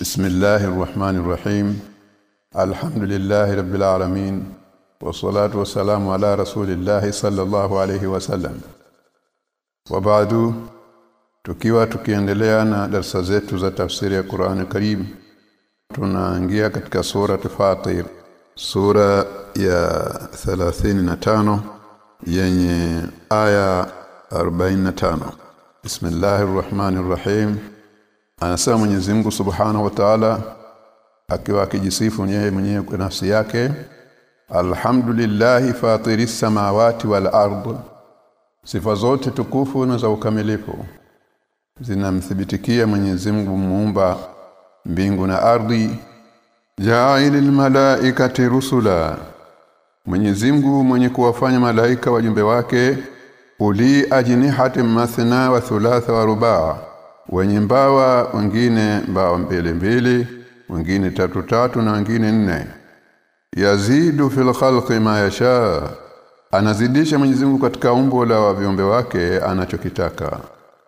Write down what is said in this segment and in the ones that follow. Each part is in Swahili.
بسم الله الرحمن الرحيم الحمد لله رب العالمين والصلاة والسلام على رسول الله صلى الله عليه وسلم وبعد tukiwa tukiendelea na darasa zetu za tafsiri ya Qur'an Karim tunaingia katika sura Fatir sura ya 35 yenye aya 45 Bismillahir Rahmanir Rahim Anasema Mwenyezi Mungu Subhanahu wa Ta'ala akiwa akijisifu yeye mwenyewe kwa nafsi yake Alhamdulillahi fatiris samawati wal ard. Sifa zote tukufu na za ukamilifu zinamthibitikia Mwenyezi Mungu muumba mbingu na ardhi. Ja'ilil malaikati rusula. Mwenyezi Mungu mwenye kuwafanya malaika wajumbe wake uli ajnihati mathna wa thulatha wa rubaa wenye mbawa wengine mbawa mbili mbili wengine tatu tatu na wengine nne. Yazidu fil khalqi ma yasha. Anazidisha Mwenyezi Mungu katika umbo la viumbe wake anachokitaka.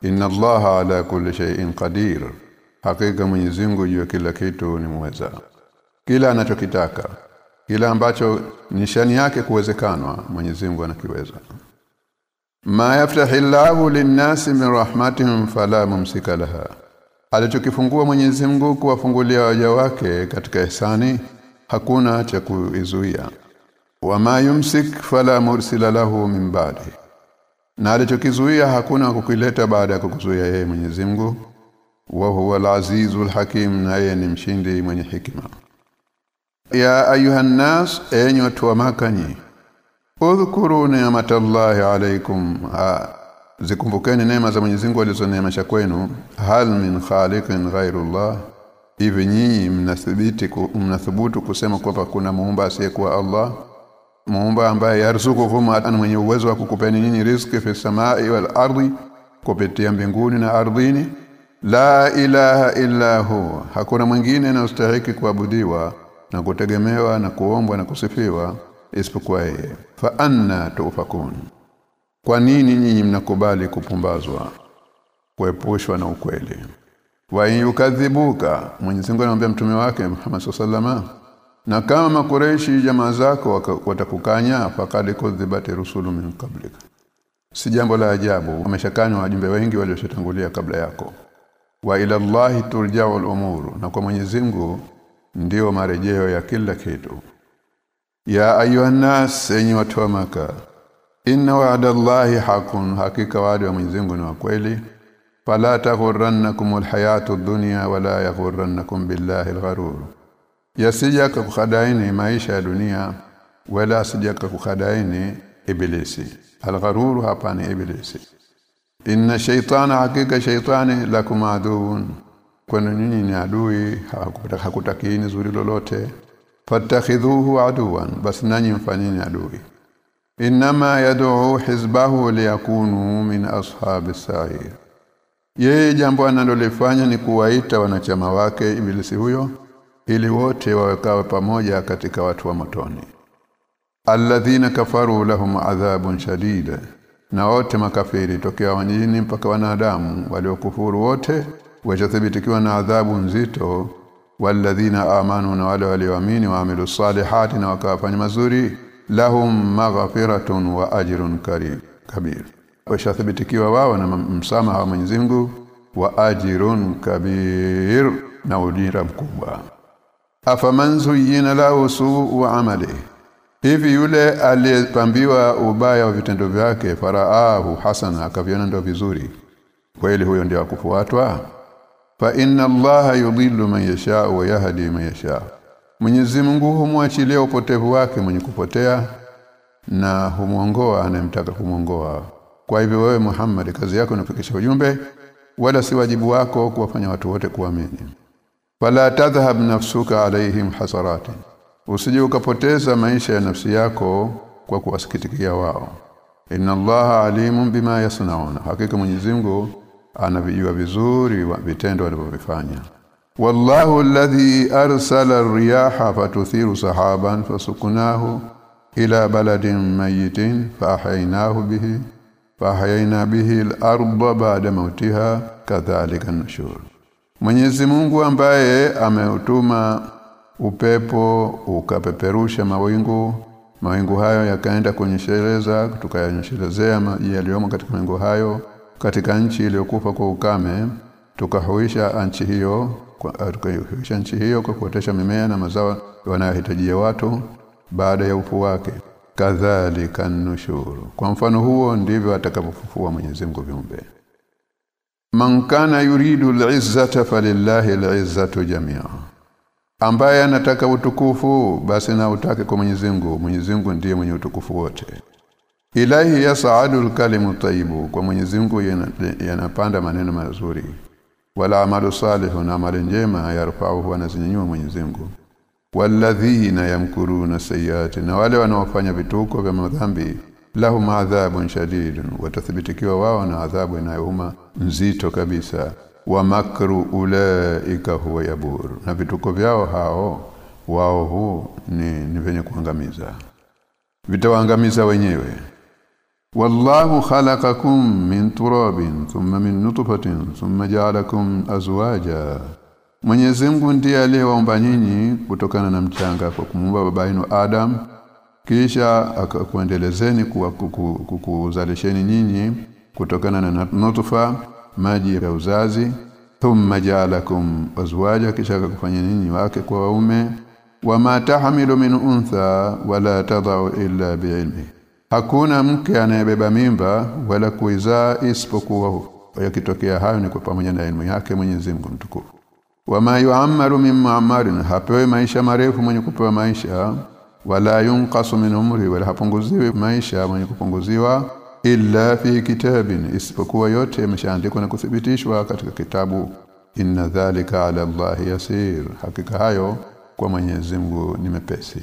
Inna allaha ala kulli shay'in qadir. Hakika Mwenyezi Mungu juu kila kitu ni muweza kila anachokitaka kila ambacho nishani yake kuwezekanwa Mwenyezi Mungu anakiweza ma yaftahillahu linnasi min rahmatihim fala mumsika laha. Alichokifungua Mwenyezi Mungu kuwafungulia waja wake katika ihsani hakuna cha kuizuia. Wama yumsik fala mursila lahu min ba'di. Na alichokizuia hakuna kukileta baada ya kukuzuia yeye Mwenyezi Mungu. Wa huwa al-azizul hakim na yeye ni mshindi mwenye hikima. Ya ayuhan nas enyi watu wa makanyi udhkuru ni'matallahi alaykum. Ha zikumbukeni neema za Mwenyezi Mungu alizoneemesha kwenu. Hal min khaliqin ghairullah hivi nyinyi mnathibiti mnathubutu kusema kwamba kuna muumba asiyekuwa Allah? Muumba ambaye yarzukukum ana mwenye uwezo wa kukupeni nyinyi riziki fi samai wal ardi kupitia mbinguni na ardhini? La ilaha illa hu. Hakuna mwingine anastahili kuabudiwa na kutegemewa na kuombwa na kusifiwa isipokuwa yeye. Fa anna tufakun kwa nini nyinyi mnakubali kupumbazwa kuepushwa na ukweli? Wa yukadhibuka Mwenyezi Mungu anamwambia mtume wake Muhammad sallama na kama makureishi jamaa zako watakukanya fakad kudhibati rusulu min qablika. Si jambo la ajabu wameshakanywa wajumbe wengi walioshatangulia kabla yako. Wa ila Allahi turja'u al-umuru na kwa Mwenyezi Mungu ndio marejeo ya kila kitu ya ayuha nas enyi watu wa maka inna wa'da Allahi haqqun hakika wa'di wa Mwenyezi Mungu ni wa kweli. Fala taghurrannakum alhayatu ad-dunya wala yaghurrannakum billahi algharur. Yasijaka yasija kukhadaini maisha ya dunia wala sijaka kukhadaini ibilisi. Algharur hapa ni ibilisi. Inna shaytana hakika shaytani lakum aduun kwani nyinyi ni adui hakutakini zuri lolote fatakhidhuhu aduwan bas nanyi mfanyeni adui. Inma yad'u hizbahu liyakunu min ashabis sa'ir yeye jambo analolifanya ni kuwaita wanachama wake ibilisi huyo ili wote wawekawe pamoja katika watu wa motoni. Alladhina kafaru lahum adhabun shadid na wote makafiri tokea wanyini mpaka wanadamu waliokufuru wote wachathibitikiwa na adhabu nzito walladhina amanu na wale walioamini waamilu salihati na wakafanya mazuri lahum maghfiratun wa ajrun karim kabir. Washathibitikiwa wao na msamaha wa Mwenyezi Mungu wa ajrun kabir na ujira mkubwa. Afaman zuyyina lahu su'u amali hivi yule aliyepambiwa ubaya wa vitendo vyake faraahu hasana akaviona ndio vizuri kweli huyo ndio akufuatwa fa inna allaha yudhillu man yasha wa yahdi man yasha Mwenyezi Mungu humwachilia upotevu wake mwenye kupotea na humuongoa anayemtaka kumuongoa kwa hivyo wewe Muhammad kazi yako ni kufikisha ujumbe wala si wajibu wako kuwafanya watu wote kuamini. Fala tadhhab nafsuka alaihim hasaratin. Usije ukapoteza maisha ya nafsi yako kwa kuwasikitikia wao. Inna allaha alimun bima yasnauna. Hakika Mwenyezi Mungu anavijua vizuri vitendo alivyofanya wallahu alladhi arsala ar-riyaha fatuthiru sahaban fasukunahu ila baladin mayitin faahaynahu bihi faahayna bihi al-ardha ba'da mautiha kadhalika an-nushur Mwenyezi Mungu ambaye ameutuma upepo ukapeperusha mawingu mawingu hayo yakaenda kunyesheleza tukayanyeshelezea maji yaliyomo katika mawingu hayo katika nchi iliyokufa kwa ukame tukahuisha nchi hiyo tukahuisha nchi hiyo kwa kuotesha mimea na mazao wanayohitajia watu baada ya ufu wake. Kadhalika nushuru. Kwa mfano huo ndivyo atakapofufua Mwenyezi Mungu viumbe. Man kana yuridu al-izzata falillahi al-izzatu jami'a. Ambaye anataka utukufu basi na utake kwa Mwenyezi Mungu. Mwenyezi Mungu ndiye mwenye utukufu wote ilahi yas'adu al-kalimu tayyibu kwa Mwenyezi Mungu yanapanda maneno mazuri. Wala amalu salihu na amali njema yarfa'uhu anazinyanyua Mwenyezi Mungu. Walladhina yamkuruna sayyiati na wale wanaofanya vituko vya madhambi lahum adhabun shadidun watathibitikiwa wao na adhabu inayouma nzito kabisa. Wa makru ulaika huwa yabur na vituko vyao hao wao huu ni, ni venye kuangamiza. Vitawaangamiza wenyewe wallahu khalaqakum min turabin thumma min nutfatin thumma ja'alakum azwaja. Mwenyezi Mungu ndiye aliyewaumba nyinyi kutokana na mchanga kwa kumuumba baba yenu Adam kisha akakuendelezeni kukuzalisheni nyinyi kutokana na nutfa maji ya uzazi. Thumma ja'alakum azwaja kisha akakufanya nyinyi wake kwa waume. Wama tahmilu min untha wala tadau illa biilmi hakuna mke anayebeba mimba wala kuizaa isipokuwa yakitokea hayo ni kwa pamoja na elimu yake Mwenyezi Mungu mtukufu. Wama yu'ammaru min ma'marin hapewi maisha marefu mwenye kupewa maisha wala yunqasu min umri wala hapunguziwi maisha mwenye kupunguziwa illa fi kitabin isipokuwa yote yameshaandikwa na kuthibitishwa katika kitabu. Inna dhalika ala Allah yasir. Hakika hayo kwa Mwenyezi Mungu ni mepesi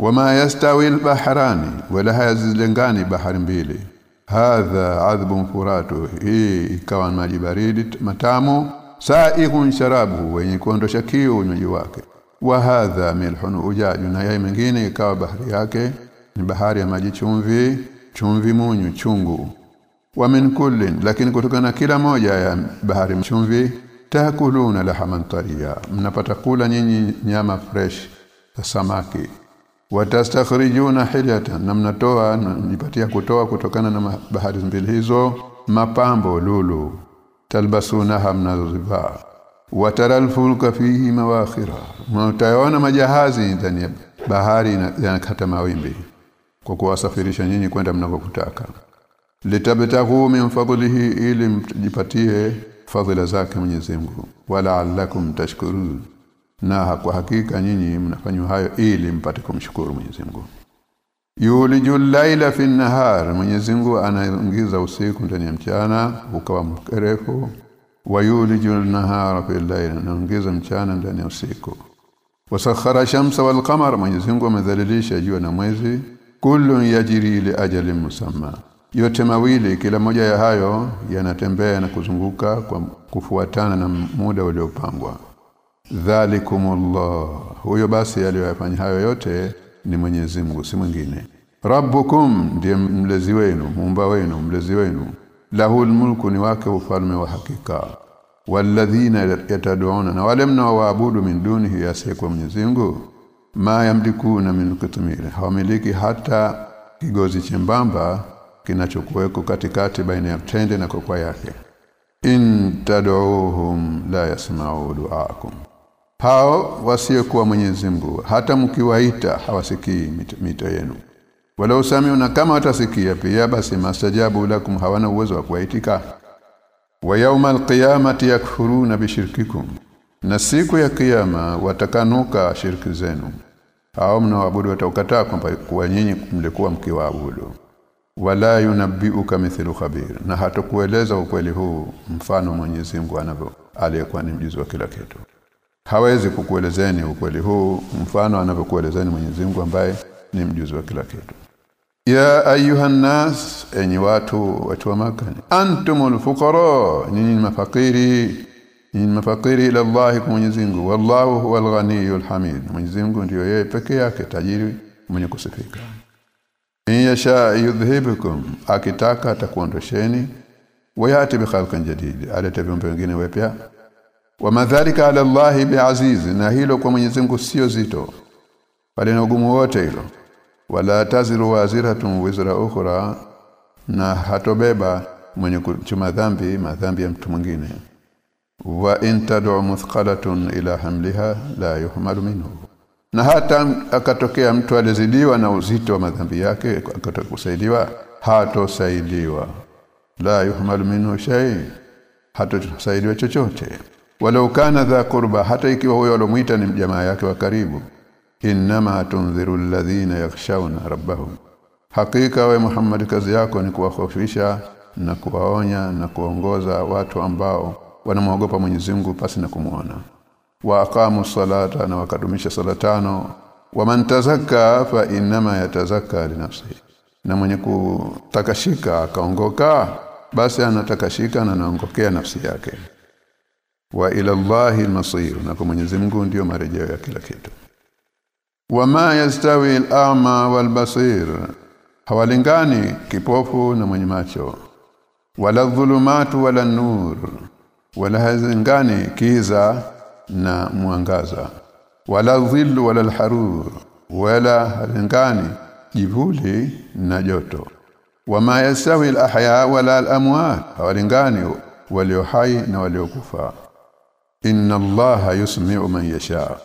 wama yastawi albahrani wala hayazilengani bahari mbili hadha adhbun furatu hii ikawa maji baridi matamu saihun sharabu wenye kuondosha kiu unywaji wake wa hadha milhun ujaju na yai mengine ikawa bahari yake ni bahari ya maji chumvi chumvi munyu chungu wa min kullin lakini kutokana kila moja ya bahari chumvi taakuluna lahaman tariya mnapata kula nyinyi nyama fresh samaki watastakhrijuna hilyatan na mnatoa nipatia kutoa kutokana na bahari mbili hizo mapambo lulu talbasunaha mnazivaa wataral fulka fihi mawakhira mtayaona majahazi ndani ya bahari yanakata mawimbi kwa kuwasafirisha nyinyi kwenda mnakokutaka litabtaghu min fadlihi ili mjipatie fadhila zake Mwenyezi Mungu. Wala allakum tashkurun na kwa hakika nyinyi mnafanywa hayo ili mpate kumshukuru Mwenyezi Mungu. Yuliju laila fi nahar Mwenyezi Mungu anaingiza usiku ndani ya mchana ukawa mrefu. Wa yuliju nahara fi laila anaingiza mchana ndani ya usiku. Wasakhara shamsa wal qamar Mwenyezi Mungu amedhalilisha jua na mwezi. Kullu yajri li ajalin musamma. Yote mawili kila moja ya hayo yanatembea na kuzunguka kwa kufuatana na muda uliopangwa dhalikumullah huyo basi aliyofanya hayo yote ni Mwenyezi Mungu si mwingine. Rabbukum ndiye mlezi wenu muumba wenu mlezi wenu. Lahul mulku ni wake ufalme wa hakika. Walladhina yatad'una na wale mnaoabudu min dunihi yasekwa Mwenyezi Mungu ma yamlikuna min kitmir hawamiliki hata kigozi chembamba kinachokuweko katikati baina ya tende na kokwa yake. In tad'uhum la yasma'u du'aakum hao wasiokuwa Mwenyezi Mungu hata mkiwaita hawasikii mito yenu. Wala usamiuna kama watasikia pia basi mastajabu lakum hawana uwezo wa kuwaitika. Wa yaumal qiyamati yakfuruna bishirkikum na siku ya kiyama watakanuka shirki zenu. Hao mnaoabudu wataukataa kwamba kuwa nyinyi mlikuwa mkiwaabudu. Wala yunabbiuka mithlu khabir na hatakueleza ukweli huu mfano Mwenyezi Mungu anavyo aliyekuwa ni mjuzi wa kila kitu hawezi kukuelezeni ukweli huu mfano anavyokuelezeni Mwenyezi Mungu ambaye ni mjuzi wa kila kitu. Ya ayuhan nas enyi watu watu wa maka antumul fuqara nyinyi mafakiri nyinyi mafakiri ila Allah kwa Mwenyezi Mungu. Wallahu huwal ghaniyul hamid. Mwenyezi Mungu ndiyo yeye pekee yake tajiri mwenye kusifika. Yasha yudhhibukum akitaka atakuondosheni wayati bi khalqin jadid. Aleta viumbe wengine wapya wa madhalika ala llahi biaziz na hilo kwa Mwenyezi Mungu sio zito bali na ugumu wote hilo. Wala taziru waziratun wizra ukhra na hatobeba mwenye kuchuma dhambi madhambi ya mtu mwingine. Wa in tad'u muthqalatun ila hamliha la yuhmalu minhu. Na hata akatokea mtu alizidiwa na uzito wa madhambi yake akakusaidiwa hatosaidiwa. La yuhmalu minhu shay hatosaidiwa chochote walau kana dha qurba hata ikiwa huyo alomuita ni jamaa yake wa karibu. Inma tunziru alladhina yakhshawna rabbahum. Hakika we Muhammad kazi yako ni kuwahofisha na kuwaonya na kuongoza watu ambao wanamwogopa Mwenyezi Mungu pasi na kumuona. Wa aqamu salata na wakadumisha sala tano. Waman tazakka fa inma yatazakka li nafsihi. Na mwenye kutakashika akaongoka basi anatakashika na anaongokea nafsi yake wa ila Allahi al-masir na kwa Mwenyezi Mungu ndio marejeo ya kila kitu. Wama yastawi al-a'ma wal-basir hawalingani kipofu na mwenye macho. Wala dhulumatu wala nur wala hazingani kiza na mwangaza. Wala dhillu wala alharur wala hazingani jivuli na joto. Wama al-ahya wala al-amwat hawalingani walio hai na waliokufa inna allaha yusmi'u man yasha.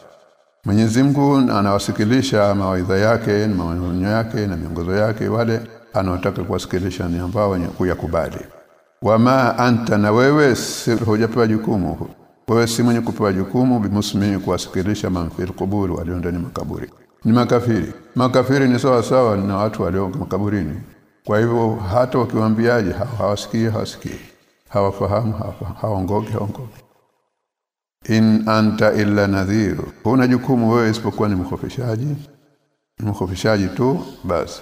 Mwenyezi Mungu anawasikilisha mawaidha yake maonyo yake na miongozo yake wale anaotaka kuwasikilisha ni ambao wenye kuyakubali. Wama anta na wewe si hujapewa jukumu. Wewe si mwenye kupewa jukumu bimusmi kuwasikilisha manfil kuburi walio ndani makaburi. Ni makafiri. Makafiri ni sawa sawa na watu walio makaburini. Kwa hivyo hata wakiwaambiaje hawasikii hawasikii. Hawafahamu hawaongoki hawaongoki in anta illa nadhir. Huna jukumu wewe isipokuwa ni mkhofishaji. Mkhofishaji tu basi.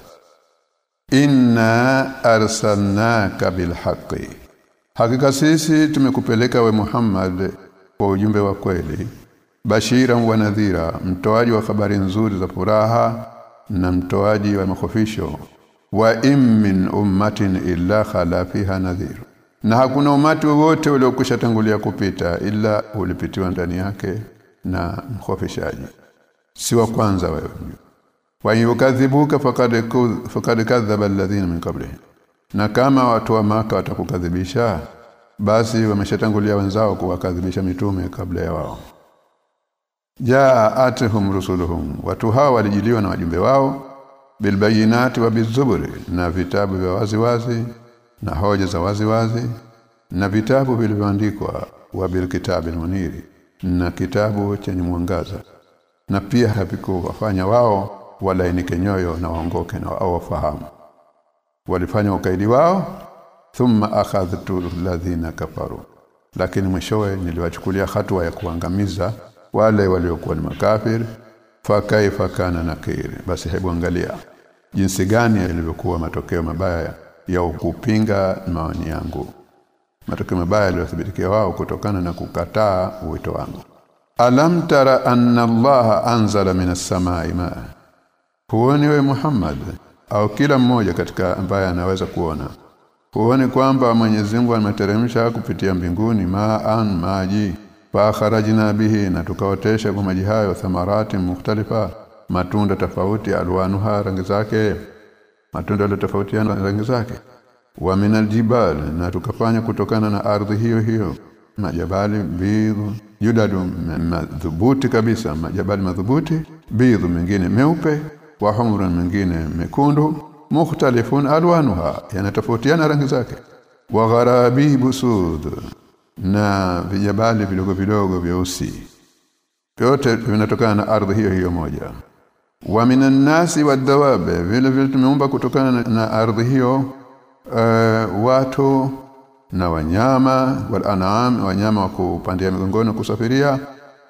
Inna arsalnaka bilhaqi. Hakika sisi tumekupeleka we Muhammad kwa ujumbe wa kweli bashira wa nadhira mtoaji wa habari nzuri za furaha na mtoaji wa makofisho wa im min ummatin illa khala fiha nadhir na hakuna umati wowote uliokwisha tangulia kupita ila ulipitiwa ndani yake na mkhofishaji. Si wa kwanza wewe. Wa yukadhibuka faqad faqad kadhaba alladhina min qablihim na kama watu wa maka watakukadhibisha basi wameshatangulia wenzao kuwakadhibisha mitume kabla ya wao. Jaatuhum rusuluhum. Watu hawa walijiliwa na wajumbe wao bilbayinati wa bizuburi na vitabu vya waziwazi wazi na hoja za wazi wazi na vitabu vilivyoandikwa wa bilkitabi muniri na kitabu chenye mwangaza. Na pia havikuwafanya wao walainike nyoyo na waongoke na au wafahamu. Walifanya ukaidi wao thumma akhadhtu alladhina kafaru. Lakini mwishowe niliwachukulia hatua ya kuangamiza wale waliokuwa ni makafiri fa kaifa kana nakiri basi hebu angalia jinsi gani yalivyokuwa matokeo mabaya ya kupinga maoni yangu. Matokeo mabaya yaliyothibitikia wao kutokana na kukataa wito wangu. Alam tara anna Allah anzala minas samai ma huoni we Muhammad au kila mmoja katika ambaye anaweza kuona. Huoni kwamba Mwenyezi Mungu ameteremsha kupitia mbinguni maan maji fa kharajna bihi na tukaotesha kwa maji hayo thamarati mukhtalifa matunda tofauti alwanuha rangi zake matunda yale tofautiana rangi zake. Wa minal na tukafanya kutokana na ardhi hiyo hiyo. Majabali bidhu yudadu madhubuti kabisa. Majabali madhubuti bidhu mengine meupe wa humran mengine mekundu mukhtalifun alwanuha. Yanatofautiana rangi zake. Wa gharabibu sud na vijabali vidogo vidogo vyeusi. Vyote vinatokana na ardhi hiyo hiyo moja wa minan nasi wadawabe vile vile tumeumba kutokana na, na ardhi hiyo uh, watu na wanyama wal an'am wanyama wa kupandia migongoni kusafiria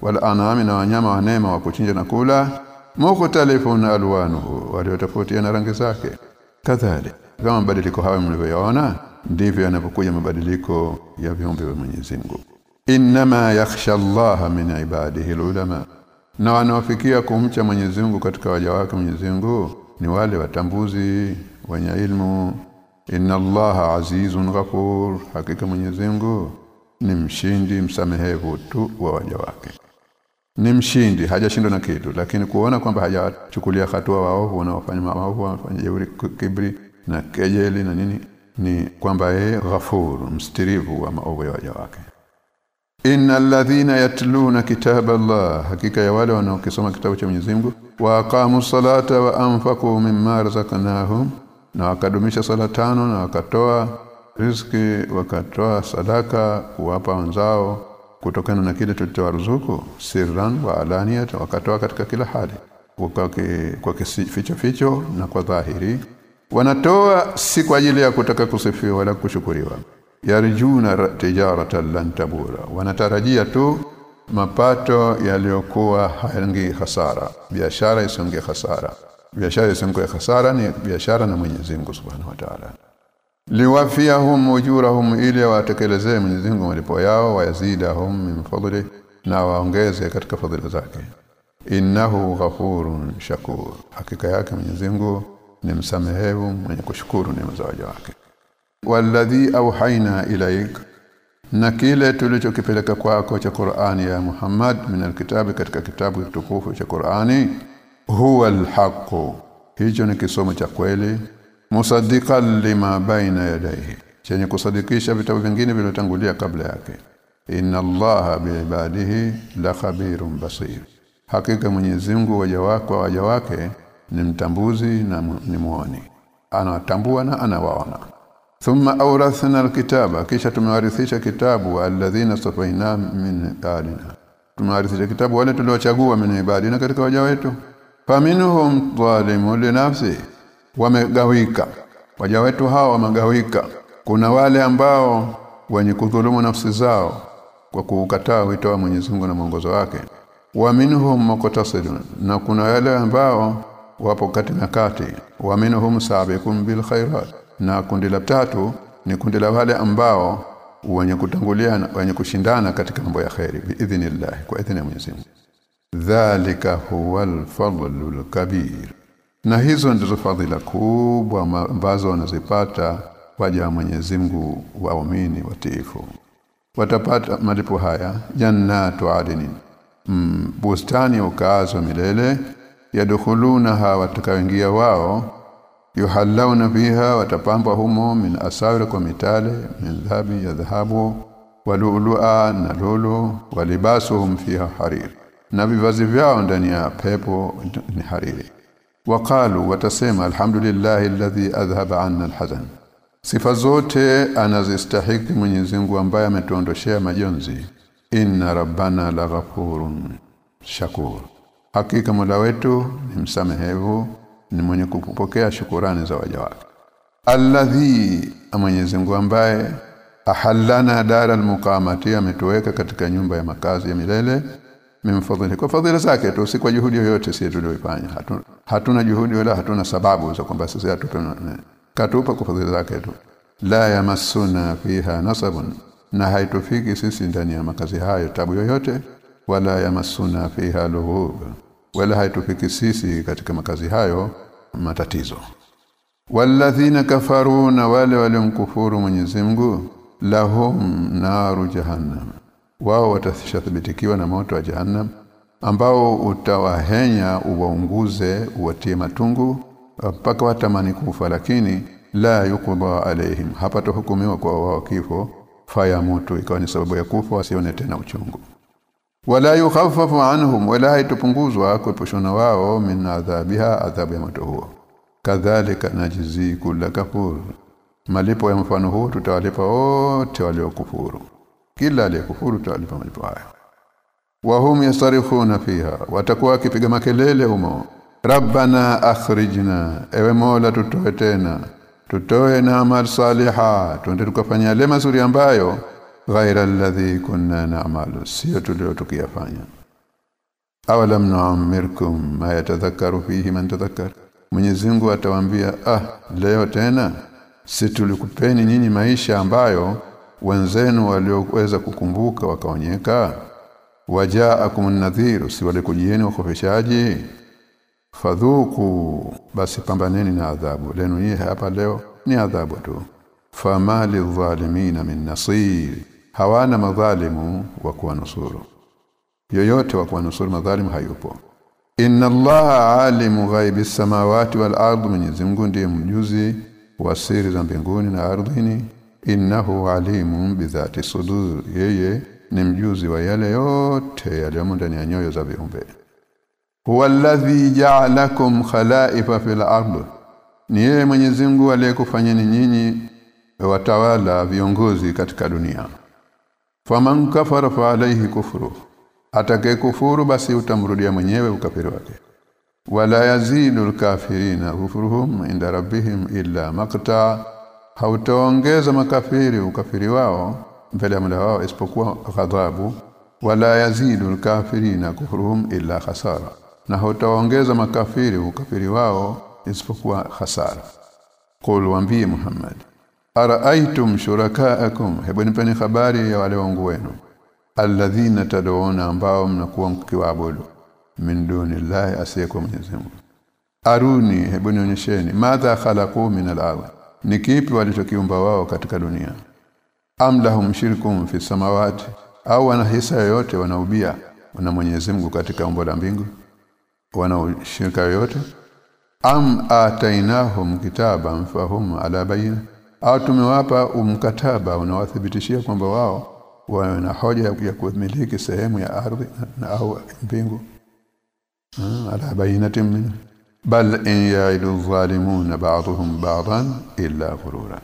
wal an'am na wanyama wa neema wa kuchinja na kula mukhtalifun alwanuhu waliotofautiana rangi zake. Kadhalika kama mabadiliko hayo mlivyoyaona ndivyo yanapokuja mabadiliko ya viumbe vya Mwenyezi Mungu. Inma yakhsha Allah min ibadihi ulama na wanaofikia kumcha Mwenyezi Mungu katika waja wake Mwenyezi Mungu ni wale watambuzi wenye ilmu. Inna Allah azizun ghafur. Hakika Mwenyezi Mungu ni mshindi msamehevu tu wa waja wake. Ni mshindi hajashindwa na kitu. Lakini kuona kwamba hajachukulia hatua waovu wanaofanya maovu wanafanya jeuri kibri na kejeli na nini ni kwamba yeye ghafur mstirivu wa maovu ya waja wake innal ladhina yatluna kitaba Allah hakika ya wale wanaokisoma kitabu cha Mwenyezi Mungu wa aqamu salata wa anfaqu mimma razaqnahum na wakadumisha sala tano na wakatoa riziki wakatoa sadaka kuwapa wenzao kutokana na kile tulichowaruzuku sirran wa alaniyat wakatoa katika kila hali kwa kwa ficho ficho na kwa dhahiri. Wanatoa si kwa ajili ya kutaka kusifiwa wala kushukuriwa yarjuna tijaratan lan tabura. Wanatarajia tu mapato yaliyokuwa hayangi hasara biashara isonge hasara biashara isonge hasara ni biashara na Mwenyezi Mungu Subhanahu wa Ta'ala. Liwafiyahum ujurahum ili watekelezee Mwenyezi Mungu malipo yao wayazidahum min fadli na waongeze katika fadhila zake. Innahu ghafurun shakur. Hakika yake Mwenyezi Mungu ni msamehevu mwenye kushukuru neema za wake walladhi awhayna ilaik na kile tulichokipeleka kwako cha Qur'ani ya Muhammad min alkitabi katika kitabu kitukufu cha Qur'ani huwa alhaq hicho ni kisomo cha kweli musaddiqan lima baina yadayhi chenye kusadikisha vitabu vingine vilivyotangulia kabla yake. Inna allaha biibadihi la khabirun basir. Hakika Mwenyezi Mungu waja wako waja wake ni mtambuzi na ni muoni. Anawatambua na anawaona thumma awrathna alkitaba kisha tumewarithisha kitabu alladhina safaina min ibadina. Tumewarithisha kitabu wale tuliochagua min ibadina katika waja wetu. Faminhum zalimun li nafsi wamegawika. Waja wetu hao wamegawika. Kuna wale ambao wenye kudhulumu nafsi zao kwa kukataa wito wa Mwenyezi Mungu na mwongozo wake. Wa minhum muqtasidun na kuna wale ambao wapo kati wa minhum sabiqun bil khairat na kundi la tatu ni kundi la wale ambao wenye kutangulia wenye kushindana katika mambo ya khairi biidhnillah kwa idhini ya Mwenyezi Mungu. Dhalika huwa fadlul kabir. Na hizo ndizo fadhila kubwa ambazo wanazipata waja wa Mwenyezi Mungu waumini watiifu. Watapata malipo haya jannatu adnin mm, bustani ukaazo milele yadkhulunaha watakaoingia wao yuhallawna fiha watapambwa humo min asawira kwa mitale min dhahabi ya dhahabu walulu'a na lulu walibasuhum fiha harir. Na vivazi vyao ndani ya pepo ni hariri. Waqalu watasema alhamdulillahi alladhi adhhaba 'anna alhazan. Sifa zote anazistahiki Mwenyezi Mungu ambaye ametuondoshea majonzi. Inna rabbana laghafurun shakur. Hakika mola wetu ni msamehevu ni mwenye kupokea shukurani za waja wake. Alladhi Mwenyezi Mungu ambaye ahallana dara almuqamati ametuweka katika nyumba ya makazi ya milele mimfadhili kwa fadhila zake tu si kwa juhudi yoyote sisi tulioifanya hatuna, hatuna juhudi wala hatuna sababu za kwamba sisi atupe katupa kwa fadhila zake tu. La yamassuna fiha nasabun na haitufiki sisi ndani ya makazi hayo tabu yoyote wala yamassuna fiha lughub wala haitufiki sisi katika makazi hayo matatizo. Walladhina kafaru na wale waliomkufuru Mwenyezi Mungu lahum naru jahannam. Wao watashathibitikiwa na moto wa jahannam ambao utawahenya uwaunguze uwatie matungu mpaka watamani kufa. Lakini la yukudha alaihim hapatohukumiwa kwa wao kifo. Fa ya fayamutu ikawa ni sababu ya kufa wasione tena uchungu wala yukhaffafu anhum wala haitupunguzwa kuepushana wao min adhabiha adhabu ya moto huo. Kadhalika najizi kulla kafur. Malipo ya mfano huo tutawalipa wote waliokufuru. Kila aliyekufuru tutawalipa malipo hayo. Wahum yasarifuna fiha watakuwa wakipiga makelele humo. Rabbana akhrijna ewe mola tutoe tena. Tutoe na amal saliha tuende tukafanya mazuri ambayo ghaira alladhi kunna na'malu sio tulio tukiyafanya awalam nu'ammirkum ma yatadhakkaru fihi man tadhakkar Mwenyezi Mungu atawaambia ah leo tena si tulikupeni nyinyi maisha ambayo wenzenu walioweza kukumbuka wakaonyeka wajaakum nadhiru si walikujieni wakofeshaji fadhuku basi pambaneni na adhabu lenu hii hapa leo ni adhabu tu famali dhalimina min nasir hawana madhalimu wa kuwanusuru. Yoyote wa kuwanusuru madhalimu hayupo. Inna allaha alimu ghaibi samawati wal ardhi mwenyezi Mungu ndiye mjuzi wa siri za mbinguni na ardhini. Innahu alimun bidhati sudur yeye ni mjuzi wa yale yote yaliyomo ndani ya nyoyo za viumbe. Huwa alladhi ja'alakum khalaifa fil ardh ni yeye Mwenyezi Mungu aliyekufanyeni nyinyi watawala viongozi katika dunia faman kafara fa alayhi kufru atake kufuru basi utamrudia mwenyewe ukafiri wake. Wala yazidul kafirina kufruhum inda rabbihim illa maqta hautaongeza makafiri ukafiri wao mbele ya Mola wao isipokuwa ghadhabu. Wala yazidul kafirina kufruhum illa khasara na hautaongeza makafiri ukafiri wao isipokuwa khasara. Qul wambie Muhammad araaitum shurakaakum? Hebu nipeni habari ya wale wangu wenu. Alladhina tad'una ambao mnakuwa mkiwaabudu. Min dunillahi asiyekuwa Mwenyezi Mungu. Aruni hebu nionyesheni. Madha khalaqu min al-ardh ni kipi walichokiumba wao katika dunia? Am lahum shirkum fi samawati? Au wana hisa yoyote wanaubia? Na Mwenyezi Mungu katika umbo la mbingu? Wana shirka yoyote? Am atainahum kitaban fahum ala bayina au tumewapa umkataba unawathibitishia kwamba wao wana hoja ya kumiliki sehemu ya ardhi na au mbingu. Ala bayinati min bal in ya'idu zalimun ba'dhum ba'dan illa ghurura.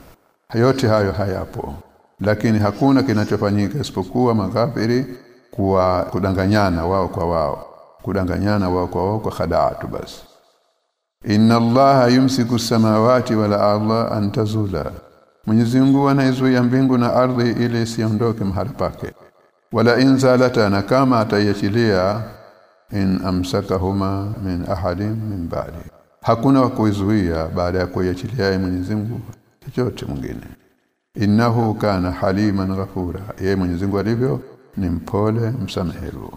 Yote hayo hayapo lakini hakuna kinachofanyika isipokuwa makafiri kuwa kudanganyana wao kwa wao. Kudanganyana wao kwa wao kwa khadaatu basi inna allaha yumsiku samawati wala arda an tazula Mwenyezi Mungu anaizuia mbingu na ardhi ili isiondoke mahali pake. Wala inzalata na kama ataiachilia in amsakahuma min ahadin min ba'di. Hakuna wa kuizuia baada ya kuiachilia Mwenyezi Mungu chochote mwingine. Innahu kana haliman ghafura. Yeye Mwenyezi Mungu alivyo ni mpole msamehevu.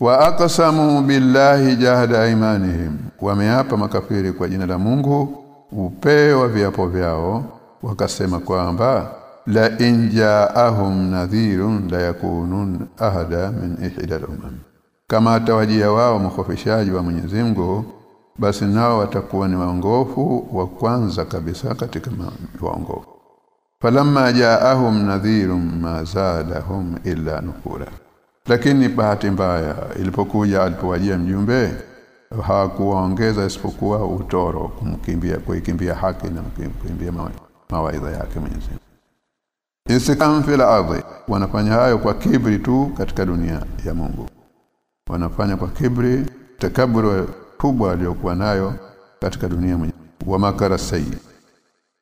Wa aqsamu billahi jahda imanihim wameapa makafiri kwa jina la Mungu upeo wa viapo vyao wakasema kwamba la injaahum nadhirun la yakunun ahada min ihdal umam kama atawajia wao mkhofishaji wa Mwenyezi Mungu basi nao watakuwa ni waongofu wa kwanza kabisa katika waongofu. Falamma jaahum nadhirun ma zadahum illa nufura. Lakini bahati mbaya ilipokuja alipowajia mjumbe hakuwaongeza isipokuwa utoro kumkimbia kuikimbia haki na kumkimbia kukimbia mawaidha yake Mwenyezi Isikam fil ardi. Wanafanya hayo kwa kibri tu katika dunia ya Mungu. Wanafanya kwa kibri takaburu kubwa aliyokuwa nayo katika dunia Mwenyezi wa makara sayyi.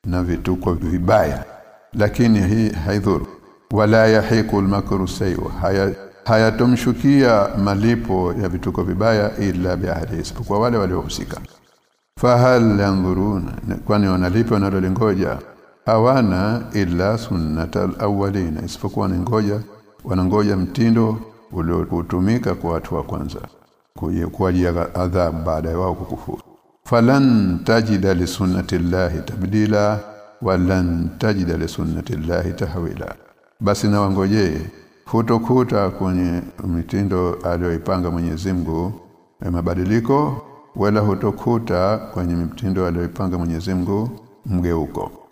Na vituko vibaya. Lakini hii haidhuru. Wala yahiku almakru sayyi. Haya hayatomshukia malipo ya vituko vibaya ila bi'ahdi isipokuwa wale waliohusika. Fahal yanzuruna? Kwani wanalipa wanalolingoja hawana illa sunnatal awwalina isipokuwa ngoja wanangoja mtindo uliotumika kwa watu wa kwanza kwa ya adhabu baada ya wao kukufuru. Falan tajida li sunnati llahi tabdila walan tajida li sunnati llahi tahwila. Basi na wangojee hutokuta kwenye mitindo aliyoipanga Mwenyezi Mungu ya mabadiliko wala hutokuta kwenye mitindo aliyoipanga Mwenyezi Mungu mgeuko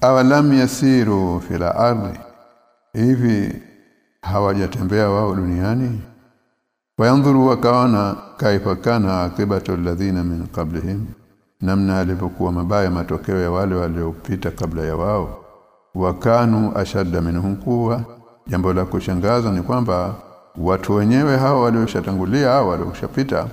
awalam yasiru fila ardi. Hivi hawajatembea wao duniani? Wayanzuru wakaona kaifa kana akibatu alladhina min qablihim. Namna alivyokuwa mabaya matokeo ya wale waliopita kabla ya wao. Wakanu ashadda minhum kuwa jambo la kushangaza ni kwamba watu wenyewe hao walioshatangulia hao walioshapita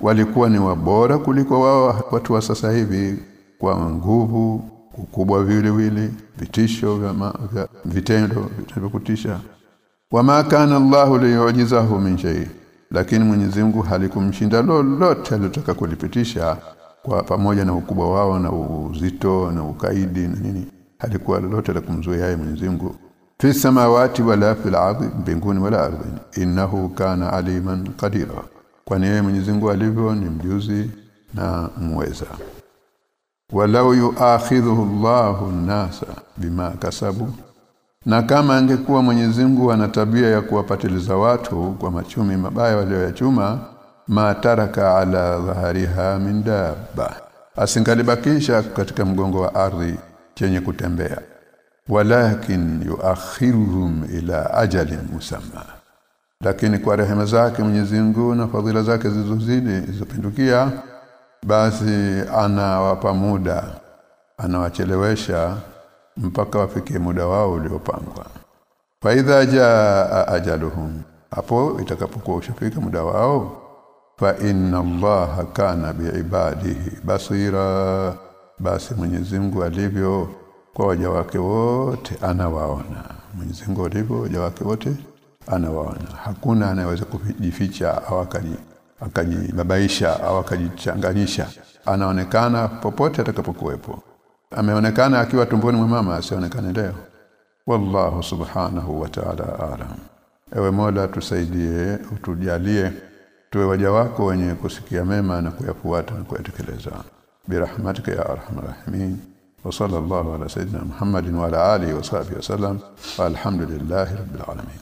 walikuwa ni wabora kuliko wao watu wa sasa hivi kwa nguvu ukubwa vile vile vitisho vya, ma, vya vitendo wa wama kana Allahu liyujizahu min shay lakini Mwenyezi Mungu halikumshinda lolote alilotaka kulipitisha kwa pamoja na ukubwa wao na uzito na ukaidi na nini. Halikuwa lolote la kumzuia yeye Mwenyezi Mungu. Fi samawati wala fil ardi mbinguni wala ardhini innahu kana aliman qadira. Kwani yeye Mwenyezi Mungu alivyo ni mjuzi na muweza walau yuakhidhu Allahu an-nasa bima kasabu. Na kama angekuwa Mwenyezi Mungu ana tabia ya kuwapatiliza watu kwa machumi mabaya waliyoyachuma mataraka ala dhahariha min dabba asingalibakisha katika mgongo wa ardhi chenye kutembea. Walakin yuakhiruhum ila ajalin musamma. Lakini kwa rehema zake Mwenyezi Mungu na fadhila zake zilizozidi zilizopindukia basi anawapa muda anawachelewesha mpaka wafikie muda wao uliopangwa. Fa idha jaa ajaluhum hapo itakapokuwa ushafika muda wao fa inna allaha kana biibadihi basira basi Mwenyezi Mungu alivyo kwa waja wake wote anawaona. Mwenyezi Mungu alivyo waja wake wote anawaona. Hakuna anayeweza kujificha au akajibabaisha au akajichanganyisha anaonekana popote atakapokuwepo. Ameonekana akiwa tumboni mwa mama asionekane leo. Wallahu subhanahu wa ta'ala alam. Ewe mola tusaidie utujalie tuwe waja wako wenye kusikia mema na kuyafuata na kuyatekeleza. Birahmatika ya arhamar rahimin. Wa sallallahu ala sayidina muhammadin wa ala alihi wa sahbihi wasallam alhamdulillahi rabbil alamin